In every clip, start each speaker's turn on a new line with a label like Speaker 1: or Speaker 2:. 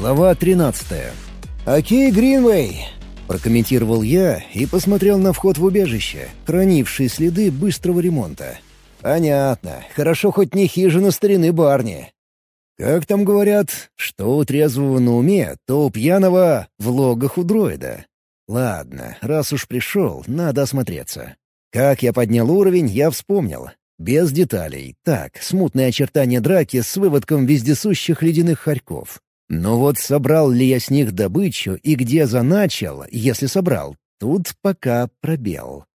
Speaker 1: Глава 13. «Окей, Гринвей!» — прокомментировал я и посмотрел на вход в убежище, хранивший следы быстрого ремонта. «Понятно. Хорошо хоть не хижина старины Барни. Как там говорят, что у трезвого на уме, то у пьяного в логах у дроида. Ладно, раз уж пришел, надо осмотреться. Как я поднял уровень, я вспомнил. Без деталей. Так, смутные очертания драки с выводком вездесущих ледяных хорьков. Но вот собрал ли я с них добычу и где заначал, если собрал, тут пока пробел.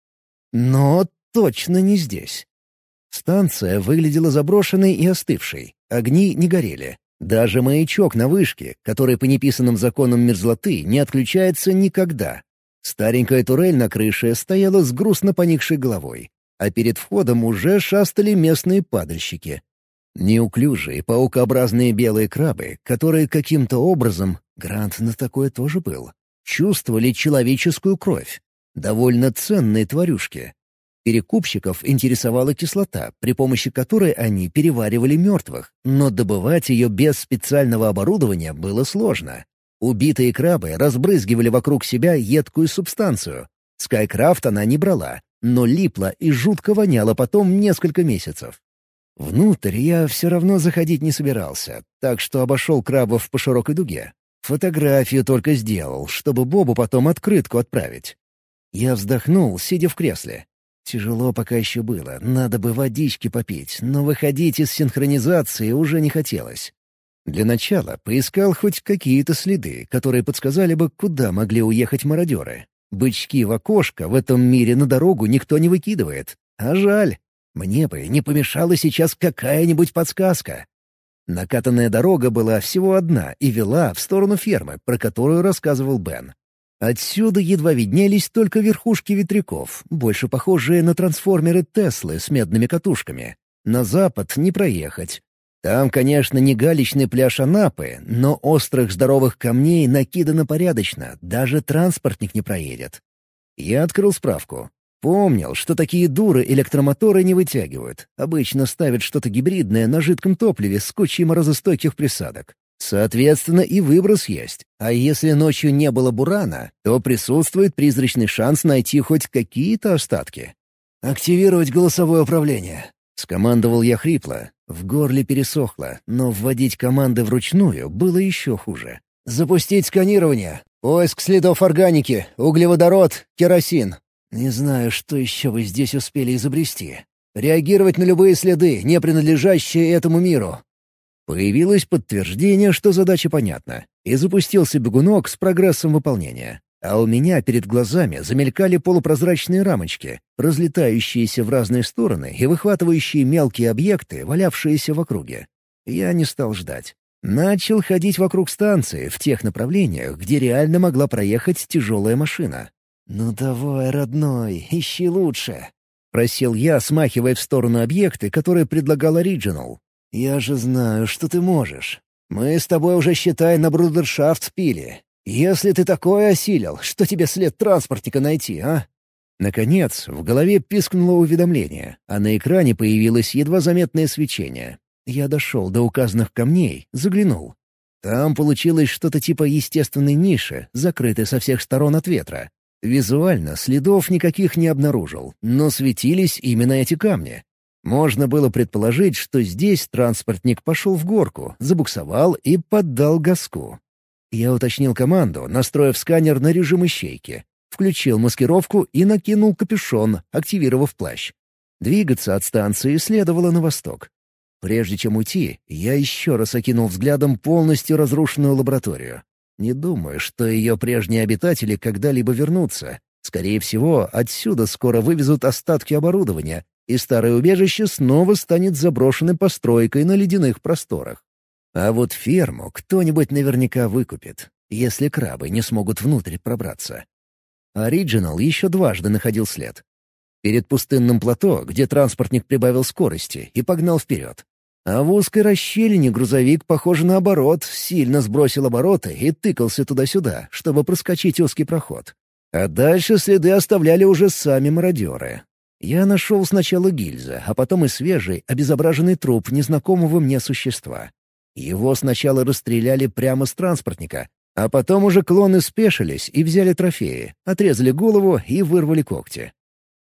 Speaker 1: Но точно не здесь. Станция выглядела заброшенной и остывшей. Огни не горели. Даже маячок на вышке, который по неписанным законам мерзлоты не отключается никогда. Старенькая турель на крыше стояла с грустно поникшей головой, а перед входом уже шастали местные падальщики. Неуклюжие, паукообразные белые крабы, которые каким-то образом, Грант на такое тоже был, чувствовали человеческую кровь. Довольно ценные тварюшки, Перекупщиков интересовала кислота, при помощи которой они переваривали мертвых, но добывать ее без специального оборудования было сложно. Убитые крабы разбрызгивали вокруг себя едкую субстанцию. Скайкрафт она не брала, но липла и жутко воняла потом несколько месяцев. Внутрь я все равно заходить не собирался, так что обошел крабов по широкой дуге. Фотографию только сделал, чтобы Бобу потом открытку отправить. Я вздохнул, сидя в кресле. Тяжело пока еще было, надо бы водички попить, но выходить из синхронизации уже не хотелось. Для начала поискал хоть какие-то следы, которые подсказали бы, куда могли уехать мародеры. Бычки в окошко в этом мире на дорогу никто не выкидывает. А жаль. Мне бы не помешала сейчас какая-нибудь подсказка. Накатанная дорога была всего одна и вела в сторону фермы, про которую рассказывал Бен. Отсюда едва виднелись только верхушки ветряков, больше похожие на трансформеры Теслы с медными катушками. На запад не проехать. Там, конечно, не галечный пляж Анапы, но острых здоровых камней накидано порядочно, даже транспортник не проедет. Я открыл справку. Помнил, что такие дуры электромоторы не вытягивают. Обычно ставят что-то гибридное на жидком топливе с кучей морозостойких присадок. Соответственно, и выброс есть. А если ночью не было бурана, то присутствует призрачный шанс найти хоть какие-то остатки. «Активировать голосовое управление», — скомандовал я хрипло. В горле пересохло, но вводить команды вручную было еще хуже. «Запустить сканирование. Поиск следов органики, углеводород, керосин. Не знаю, что еще вы здесь успели изобрести. Реагировать на любые следы, не принадлежащие этому миру. Появилось подтверждение, что задача понятна, и запустился бегунок с прогрессом выполнения. А у меня перед глазами замелькали полупрозрачные рамочки, разлетающиеся в разные стороны и выхватывающие мелкие объекты, валявшиеся в округе. Я не стал ждать. Начал ходить вокруг станции, в тех направлениях, где реально могла проехать тяжелая машина. «Ну давай, родной, ищи лучше», — просил я, смахивая в сторону объекты, которые предлагал Ориджинал. «Я же знаю, что ты можешь. Мы с тобой уже, считай, на брудершафт спили. Если ты такое осилил, что тебе след транспортника найти, а?» Наконец, в голове пискнуло уведомление, а на экране появилось едва заметное свечение. Я дошел до указанных камней, заглянул. Там получилось что-то типа естественной ниши, закрытой со всех сторон от ветра. Визуально следов никаких не обнаружил, но светились именно эти камни. Можно было предположить, что здесь транспортник пошел в горку, забуксовал и поддал газку. Я уточнил команду, настроив сканер на режим ищейки. Включил маскировку и накинул капюшон, активировав плащ. Двигаться от станции следовало на восток. Прежде чем уйти, я еще раз окинул взглядом полностью разрушенную лабораторию. Не думаю, что ее прежние обитатели когда-либо вернутся. Скорее всего, отсюда скоро вывезут остатки оборудования, и старое убежище снова станет заброшенной постройкой на ледяных просторах. А вот ферму кто-нибудь наверняка выкупит, если крабы не смогут внутрь пробраться. Ориджинал еще дважды находил след. Перед пустынным плато, где транспортник прибавил скорости и погнал вперед. А в узкой расщелине грузовик, похоже, наоборот, сильно сбросил обороты и тыкался туда-сюда, чтобы проскочить узкий проход. А дальше следы оставляли уже сами мародеры. Я нашел сначала гильза, а потом и свежий, обезображенный труп незнакомого мне существа. Его сначала расстреляли прямо с транспортника, а потом уже клоны спешились и взяли трофеи, отрезали голову и вырвали когти.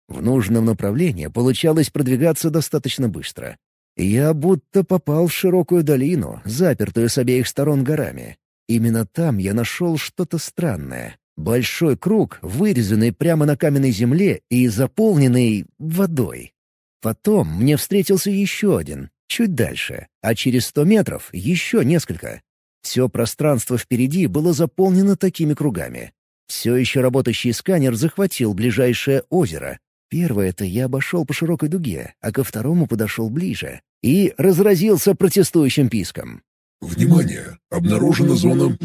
Speaker 1: В нужном направлении получалось продвигаться достаточно быстро. Я будто попал в широкую долину, запертую с обеих сторон горами. Именно там я нашел что-то странное. Большой круг, вырезанный прямо на каменной земле и заполненный водой. Потом мне встретился еще один, чуть дальше, а через сто метров еще несколько. Все пространство впереди было заполнено такими кругами. Все еще работающий сканер захватил ближайшее озеро. Первое-то я обошел по широкой дуге, а ко второму подошел ближе. И разразился протестующим писком.
Speaker 2: «Внимание! Обнаружена зона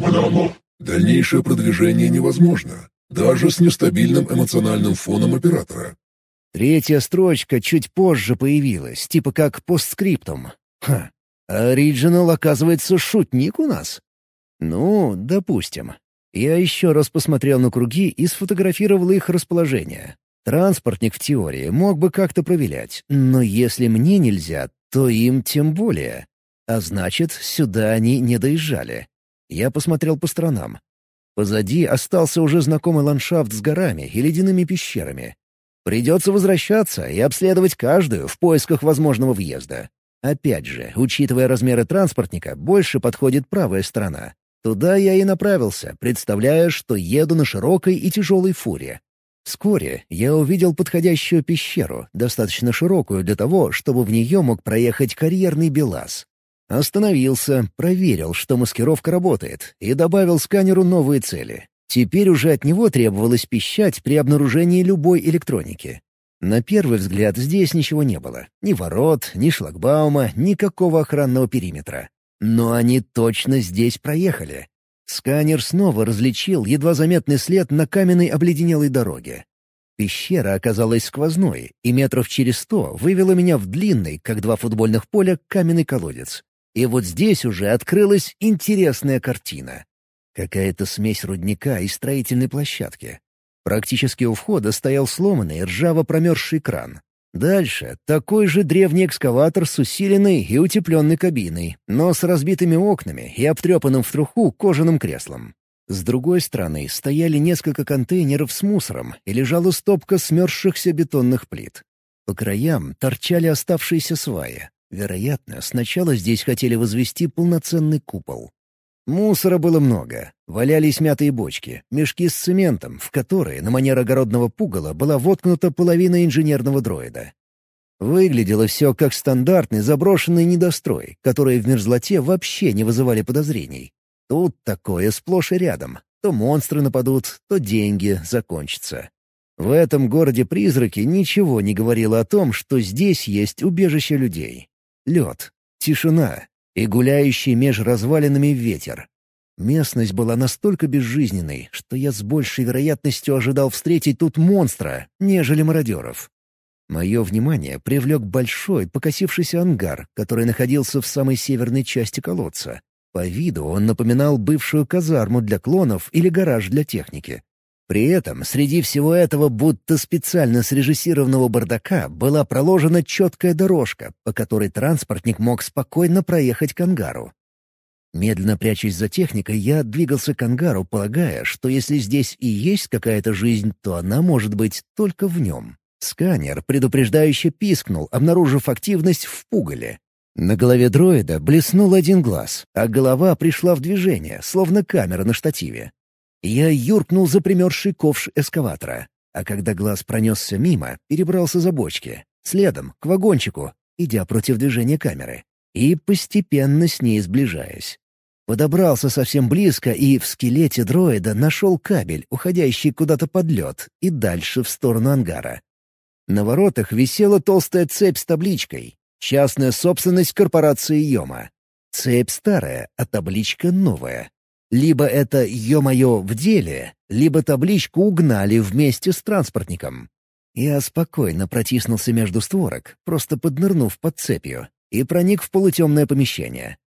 Speaker 2: Дальнейшее продвижение невозможно, даже с нестабильным эмоциональным фоном оператора».
Speaker 1: Третья строчка чуть позже появилась, типа как постскриптум. Ха, Оригинал, оказывается, шутник у нас. Ну, допустим. Я еще раз посмотрел на круги и сфотографировал их расположение. Транспортник в теории мог бы как-то провилять, но если мне нельзя, то им тем более. А значит, сюда они не доезжали. Я посмотрел по сторонам. Позади остался уже знакомый ландшафт с горами и ледяными пещерами. Придется возвращаться и обследовать каждую в поисках возможного въезда. Опять же, учитывая размеры транспортника, больше подходит правая сторона. Туда я и направился, представляя, что еду на широкой и тяжелой фуре. Вскоре я увидел подходящую пещеру, достаточно широкую для того, чтобы в нее мог проехать карьерный БелАЗ. Остановился, проверил, что маскировка работает, и добавил сканеру новые цели. Теперь уже от него требовалось пищать при обнаружении любой электроники. На первый взгляд здесь ничего не было. Ни ворот, ни шлагбаума, никакого охранного периметра. Но они точно здесь проехали. Сканер снова различил едва заметный след на каменной обледенелой дороге. Пещера оказалась сквозной, и метров через сто вывела меня в длинный, как два футбольных поля, каменный колодец. И вот здесь уже открылась интересная картина. Какая-то смесь рудника и строительной площадки. Практически у входа стоял сломанный, ржаво промерзший кран. Дальше такой же древний экскаватор с усиленной и утепленной кабиной, но с разбитыми окнами и обтрепанным в труху кожаным креслом. С другой стороны стояли несколько контейнеров с мусором и лежала стопка смерзшихся бетонных плит. По краям торчали оставшиеся сваи. Вероятно, сначала здесь хотели возвести полноценный купол. Мусора было много. Валялись мятые бочки, мешки с цементом, в которые, на манер огородного пугала, была воткнута половина инженерного дроида. Выглядело все как стандартный заброшенный недострой, которые в мерзлоте вообще не вызывали подозрений. Тут такое сплошь и рядом. То монстры нападут, то деньги закончатся. В этом городе-призраки ничего не говорило о том, что здесь есть убежище людей. Лед, тишина, и гуляющий меж развалинами ветер. Местность была настолько безжизненной, что я с большей вероятностью ожидал встретить тут монстра, нежели мародеров. Мое внимание привлек большой покосившийся ангар, который находился в самой северной части колодца. По виду он напоминал бывшую казарму для клонов или гараж для техники. При этом среди всего этого будто специально срежиссированного бардака была проложена четкая дорожка, по которой транспортник мог спокойно проехать к ангару. Медленно прячась за техникой, я двигался к ангару, полагая, что если здесь и есть какая-то жизнь, то она может быть только в нем. Сканер предупреждающе пискнул, обнаружив активность в пугале. На голове дроида блеснул один глаз, а голова пришла в движение, словно камера на штативе. Я юркнул за примерзший ковш эскаватора, а когда глаз пронесся мимо, перебрался за бочки, следом, к вагончику, идя против движения камеры, и постепенно с ней сближаясь. Подобрался совсем близко и в скелете дроида нашел кабель, уходящий куда-то под лед и дальше в сторону ангара. На воротах висела толстая цепь с табличкой «Частная собственность корпорации Йома». Цепь старая, а табличка новая. Либо это «Ё-моё» в деле, либо табличку угнали вместе с транспортником. Я спокойно протиснулся между створок, просто поднырнув под цепью, и проник в полутемное помещение.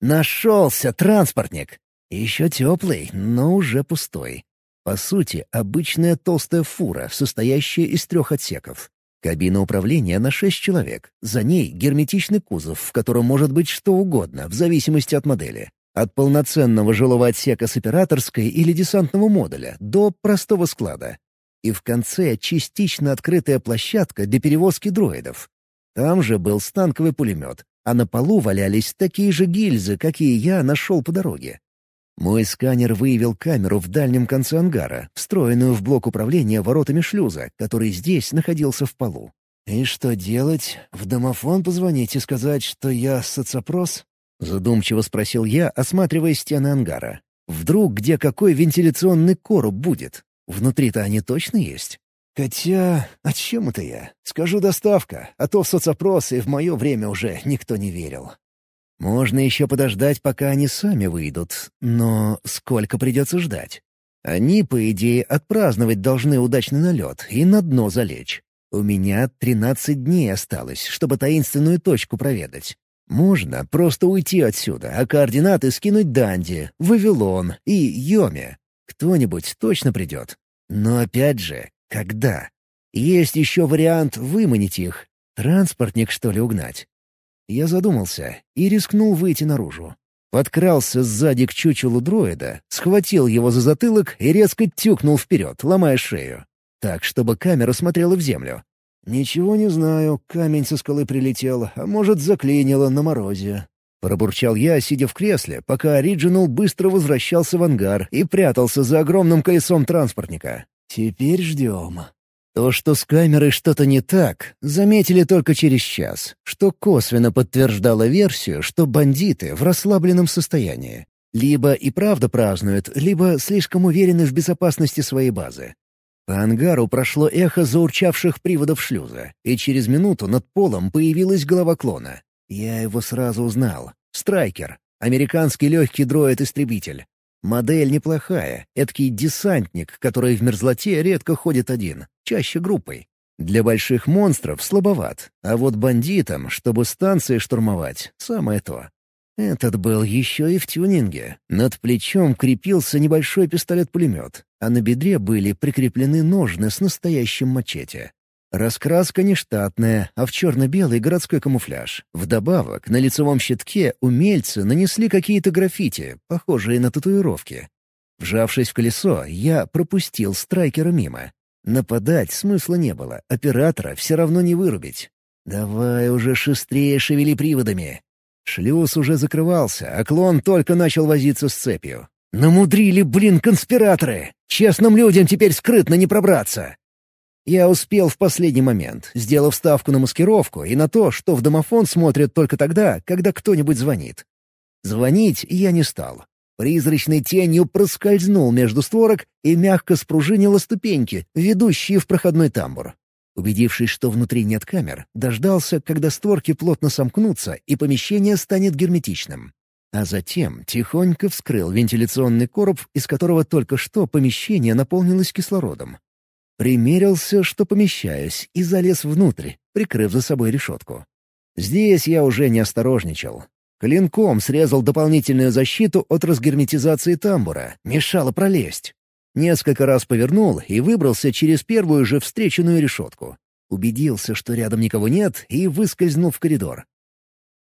Speaker 1: Нашелся транспортник! Еще теплый, но уже пустой. По сути, обычная толстая фура, состоящая из трех отсеков. Кабина управления на шесть человек. За ней герметичный кузов, в котором может быть что угодно, в зависимости от модели. От полноценного жилого отсека с операторской или десантного модуля до простого склада. И в конце частично открытая площадка для перевозки дроидов. Там же был станковый пулемет, а на полу валялись такие же гильзы, какие я нашел по дороге. Мой сканер выявил камеру в дальнем конце ангара, встроенную в блок управления воротами шлюза, который здесь находился в полу. «И что делать? В домофон позвонить и сказать, что я соцопрос?» — задумчиво спросил я, осматривая стены ангара. «Вдруг где какой вентиляционный короб будет? Внутри-то они точно есть?» «Хотя, о чем это я? Скажу доставка, а то в соцопросы в мое время уже никто не верил». Можно еще подождать, пока они сами выйдут, но сколько придется ждать? Они, по идее, отпраздновать должны удачный налет и на дно залечь. У меня 13 дней осталось, чтобы таинственную точку проведать. Можно просто уйти отсюда, а координаты скинуть Данди, Вавилон и Йоме. Кто-нибудь точно придет. Но опять же, когда? Есть еще вариант выманить их. Транспортник, что ли, угнать? Я задумался и рискнул выйти наружу. Подкрался сзади к чучелу дроида, схватил его за затылок и резко тюкнул вперед, ломая шею. Так, чтобы камера смотрела в землю. «Ничего не знаю, камень со скалы прилетел, а может, заклинило на морозе». Пробурчал я, сидя в кресле, пока Ориджинал быстро возвращался в ангар и прятался за огромным колесом транспортника. «Теперь ждем». То, что с камерой что-то не так, заметили только через час, что косвенно подтверждало версию, что бандиты в расслабленном состоянии. Либо и правда празднуют, либо слишком уверены в безопасности своей базы. По ангару прошло эхо заурчавших приводов шлюза, и через минуту над полом появилась голова клона. Я его сразу узнал. Страйкер. Американский легкий дроид-истребитель. Модель неплохая, эдакий десантник, который в мерзлоте редко ходит один, чаще группой. Для больших монстров слабоват, а вот бандитам, чтобы станции штурмовать, самое то. Этот был еще и в тюнинге. Над плечом крепился небольшой пистолет-пулемет, а на бедре были прикреплены ножны с настоящим мачете. Раскраска нештатная, а в черно-белый городской камуфляж. Вдобавок, на лицевом щитке умельцы нанесли какие-то граффити, похожие на татуировки. Вжавшись в колесо, я пропустил страйкера мимо. Нападать смысла не было, оператора все равно не вырубить. «Давай уже шустрее шевели приводами». Шлюз уже закрывался, а клон только начал возиться с цепью. «Намудрили, блин, конспираторы! Честным людям теперь скрытно не пробраться!» Я успел в последний момент, сделав ставку на маскировку и на то, что в домофон смотрят только тогда, когда кто-нибудь звонит. Звонить я не стал. Призрачной тенью проскользнул между створок и мягко спружинила ступеньки, ведущие в проходной тамбур. Убедившись, что внутри нет камер, дождался, когда створки плотно сомкнутся и помещение станет герметичным. А затем тихонько вскрыл вентиляционный короб, из которого только что помещение наполнилось кислородом. Примерился, что помещаюсь, и залез внутрь, прикрыв за собой решетку. Здесь я уже не осторожничал. Клинком срезал дополнительную защиту от разгерметизации тамбура, мешало пролезть. Несколько раз повернул и выбрался через первую же встреченную решетку. Убедился, что рядом никого нет, и выскользнул в коридор.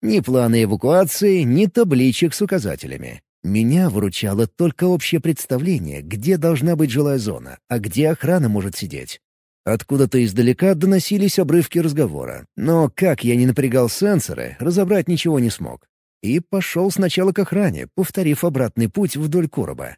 Speaker 1: Ни плана эвакуации, ни табличек с указателями. Меня выручало только общее представление, где должна быть жилая зона, а где охрана может сидеть. Откуда-то издалека доносились обрывки разговора, но как я не напрягал сенсоры, разобрать ничего не смог. И пошел сначала к охране, повторив обратный путь вдоль короба.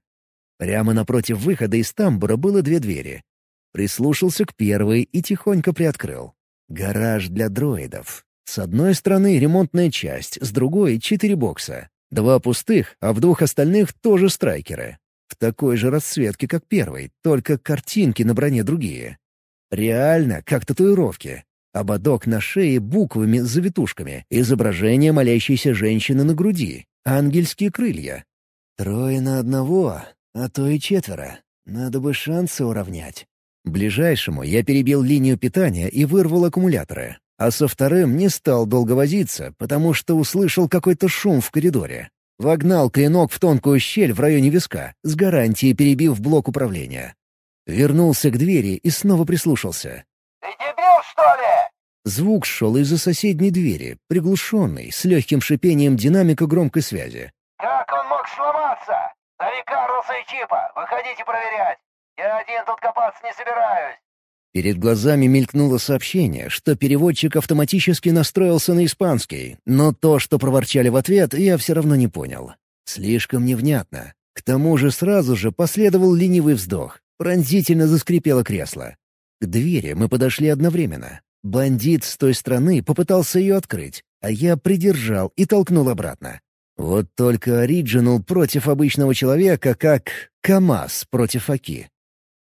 Speaker 1: Прямо напротив выхода из тамбура было две двери. Прислушался к первой и тихонько приоткрыл. Гараж для дроидов. С одной стороны ремонтная часть, с другой — четыре бокса. Два пустых, а в двух остальных тоже страйкеры. В такой же расцветке, как первый, только картинки на броне другие. Реально, как татуировки. Ободок на шее буквами с завитушками, изображение молящейся женщины на груди, ангельские крылья. Трое на одного, а то и четверо. Надо бы шансы уравнять. Ближайшему я перебил линию питания и вырвал аккумуляторы а со вторым не стал долго возиться, потому что услышал какой-то шум в коридоре. Вогнал клинок в тонкую щель в районе виска, с гарантией перебив блок управления. Вернулся к двери и снова прислушался.
Speaker 3: «Ты дебил, что ли?»
Speaker 1: Звук шел из-за соседней двери, приглушенный, с легким шипением динамика громкой связи.
Speaker 3: «Как он мог сломаться? Зови Карлоса и Чипа, выходите проверять. Я один тут копаться не собираюсь».
Speaker 1: Перед глазами мелькнуло сообщение, что переводчик автоматически настроился на испанский, но то, что проворчали в ответ, я все равно не понял. Слишком невнятно. К тому же сразу же последовал ленивый вздох. Пронзительно заскрипело кресло. К двери мы подошли одновременно. Бандит с той стороны попытался ее открыть, а я придержал и толкнул обратно. Вот только Ориджинал против обычного человека, как КамАЗ против Аки.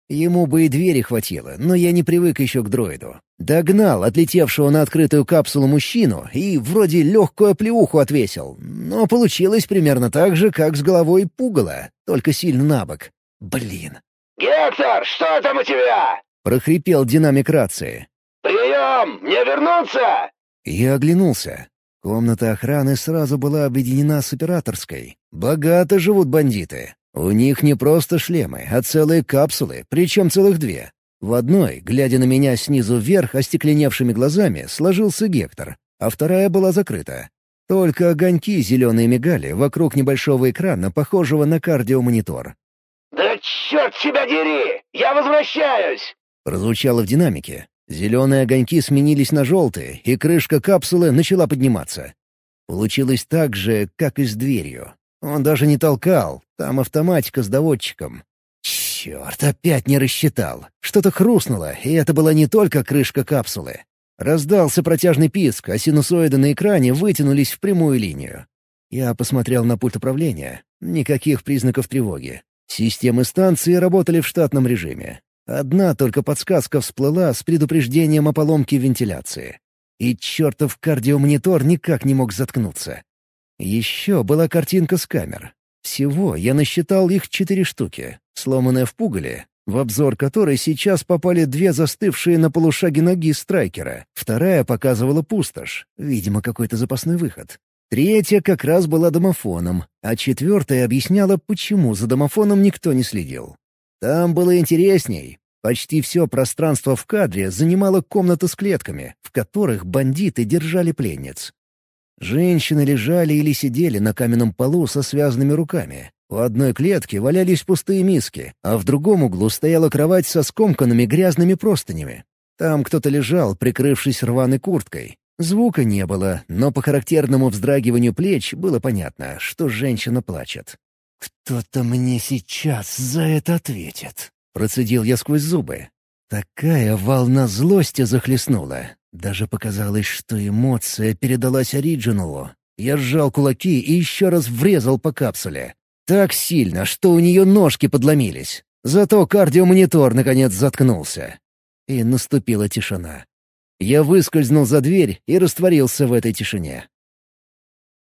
Speaker 1: Ему бы и двери хватило, но я не привык еще к дроиду. Догнал отлетевшего на открытую капсулу мужчину и вроде легкую оплеуху отвесил. Но получилось примерно так же, как с головой пугало, только сильно набок. Блин.
Speaker 3: «Гектор, что там у тебя?»
Speaker 1: — прохрипел динамик рации.
Speaker 3: «Прием! Мне вернуться?»
Speaker 1: Я оглянулся. Комната охраны сразу была объединена с операторской. Богато живут бандиты. У них не просто шлемы, а целые капсулы, причем целых две. В одной, глядя на меня снизу вверх остекленевшими глазами, сложился Гектор, а вторая была закрыта. Только огоньки зеленые мигали вокруг небольшого экрана, похожего на кардиомонитор.
Speaker 3: «Да черт тебя дери! Я возвращаюсь!»
Speaker 1: Прозвучало в динамике. Зеленые огоньки сменились на желтые, и крышка капсулы начала подниматься. Получилось так же, как и с дверью. Он даже не толкал, там автоматика с доводчиком. Черт, опять не рассчитал. Что-то хрустнуло, и это была не только крышка капсулы. Раздался протяжный писк, а синусоиды на экране вытянулись в прямую линию. Я посмотрел на пульт управления. Никаких признаков тревоги. Системы станции работали в штатном режиме. Одна только подсказка всплыла с предупреждением о поломке вентиляции. И чертов кардиомонитор никак не мог заткнуться. Еще была картинка с камер. Всего я насчитал их четыре штуки, сломанная в пугале, в обзор которой сейчас попали две застывшие на полушаге ноги страйкера. Вторая показывала пустошь, видимо, какой-то запасной выход. Третья как раз была домофоном, а четвертая объясняла, почему за домофоном никто не следил. Там было интересней. Почти все пространство в кадре занимала комната с клетками, в которых бандиты держали пленниц. Женщины лежали или сидели на каменном полу со связанными руками. В одной клетке валялись пустые миски, а в другом углу стояла кровать со скомканными грязными простынями. Там кто-то лежал, прикрывшись рваной курткой. Звука не было, но по характерному вздрагиванию плеч было понятно, что женщина плачет. «Кто-то мне сейчас за это ответит», — процедил я сквозь зубы. Такая волна злости захлестнула. Даже показалось, что эмоция передалась Ориджиналу. Я сжал кулаки и еще раз врезал по капсуле. Так сильно, что у нее ножки подломились. Зато кардиомонитор наконец заткнулся. И наступила тишина. Я выскользнул за дверь и растворился в этой тишине.